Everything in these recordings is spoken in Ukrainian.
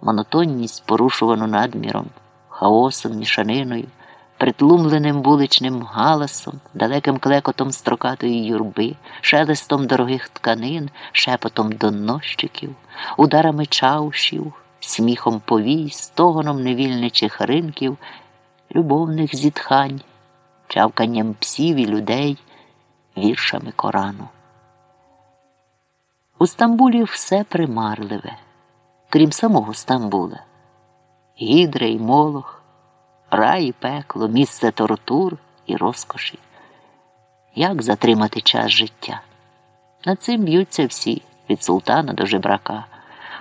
монотонність порушувану надміром, хаосом, мішаниною, притлумленим вуличним галасом, далеким клекотом строкатої юрби, шелестом дорогих тканин, шепотом донощиків, ударами чаушів, сміхом повій, стогоном невільничих ринків, любовних зітхань, чавканням псів і людей, віршами Корану. У Стамбулі все примарливе, крім самого Стамбула. Гідра й молох, рай і пекло, місце тортур і розкоші. Як затримати час життя? Над цим б'ються всі, від султана до жебрака,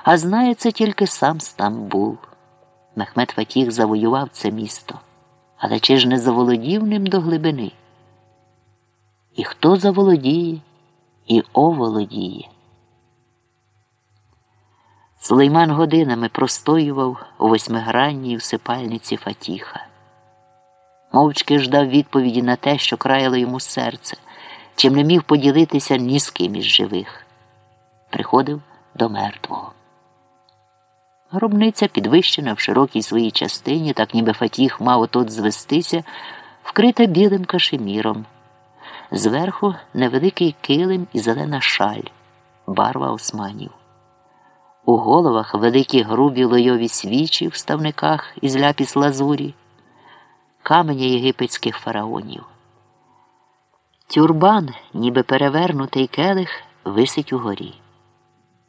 а знає це тільки сам Стамбул. Мехмед Фатіх завоював це місто, але чи ж не заволодів ним до глибини? І хто заволодіє і оволодіє? Сулейман годинами простоював у восьмигранній всипальниці Фатіха. Мовчки ждав відповіді на те, що краяло йому серце, чим не міг поділитися ні з ким із живих. Приходив до мертвого. Гробниця, підвищена в широкій своїй частині, так ніби Фатіх мав отут звестися, вкрита білим кашеміром. Зверху невеликий килим і зелена шаль, барва османів. У головах великі грубі лойові свічі в ставниках із ляпіс лазурі, каменя єгипетських фараонів. Тюрбан, ніби перевернутий келих, висить угорі.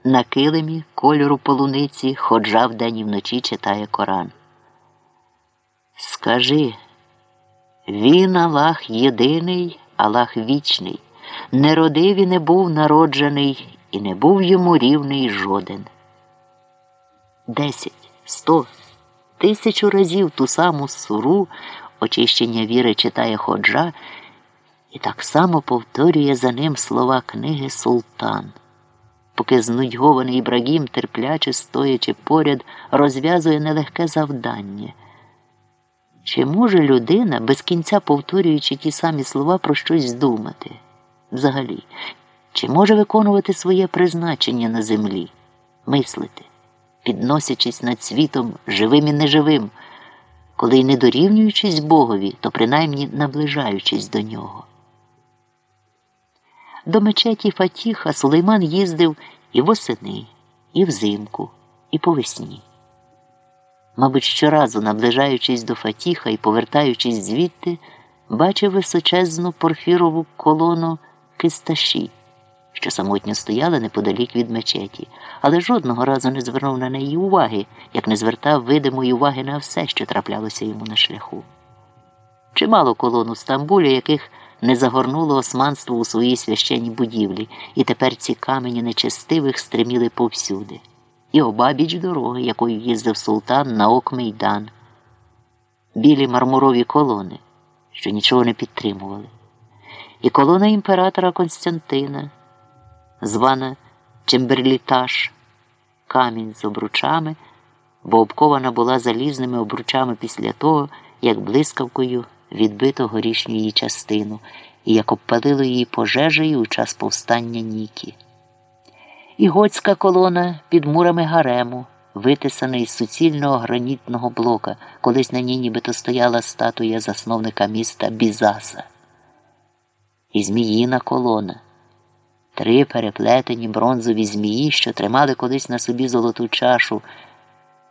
На килимі кольору полуниці ходжа вдень і вночі читає Коран. Скажи, він Аллах єдиний, Аллах вічний, не родив і не був народжений, і не був йому рівний жоден десять, сто, тисячу разів ту саму суру очищення віри читає ходжа і так само повторює за ним слова книги Султан, поки знудьгований Ібрагім, терпляче стоячи поряд, розв'язує нелегке завдання. Чи може людина, без кінця повторюючи ті самі слова, про щось здумати? Взагалі, чи може виконувати своє призначення на землі, мислити? Підносячись над світом живим і неживим, коли й не дорівнюючись Богові, то принаймні наближаючись до нього. До мечеті Фатіха Сулейман їздив і восени, і взимку, і по весні. Мабуть, щоразу, наближаючись до Фатіха і повертаючись звідти, бачив височезну порфірову колону кисташі що самотньо стояла неподалік від мечеті, але жодного разу не звернув на неї уваги, як не звертав видимої уваги на все, що траплялося йому на шляху. Чимало колон у Стамбулі, яких не загорнуло османство у своїй священній будівлі, і тепер ці камені нечестивих стриміли повсюди, і обабіч дороги, якою їздив султан на Ок-Мейдан. білі мармурові колони, що нічого не підтримували, і колона імператора Константина звана Чемберлітаж, камінь з обручами, бо обкована була залізними обручами після того, як блискавкою відбито горішню її частину і як обпалило її пожежею у час повстання Нікі. І готська колона під мурами гарему, витисана із суцільного гранітного блока, колись на ній нібито стояла статуя засновника міста Бізаса. І зміїна колона три переплетені бронзові змії, що тримали колись на собі золоту чашу,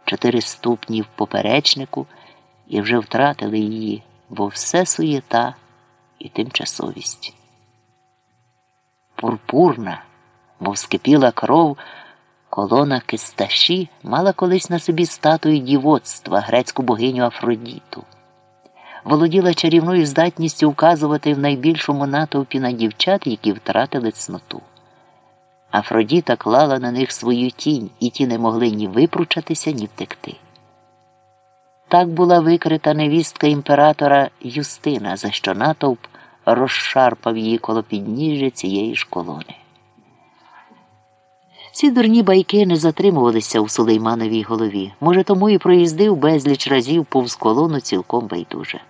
чотири ступні в поперечнику і вже втратили її, бо все суєта і тимчасовість. Пурпурна, мов скипіла кров, колона кисташі мала колись на собі статую дівоцтва, грецьку богиню Афродіту володіла чарівною здатністю вказувати в найбільшому натовпі на дівчат, які втратили цноту. Афродіта клала на них свою тінь, і ті не могли ні випручатися, ні втекти. Так була викрита невістка імператора Юстина, за що натовп розшарпав її коло підніжжя цієї ж колони. Ці дурні байки не затримувалися у Сулеймановій голові. Може, тому і проїздив безліч разів повз колону цілком байдуже.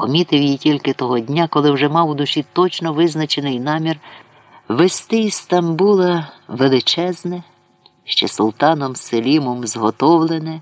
Помітив її тільки того дня, коли вже мав у душі точно визначений намір вести із Стамбула величезне, ще султаном Селімом зготовлене.